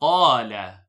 olha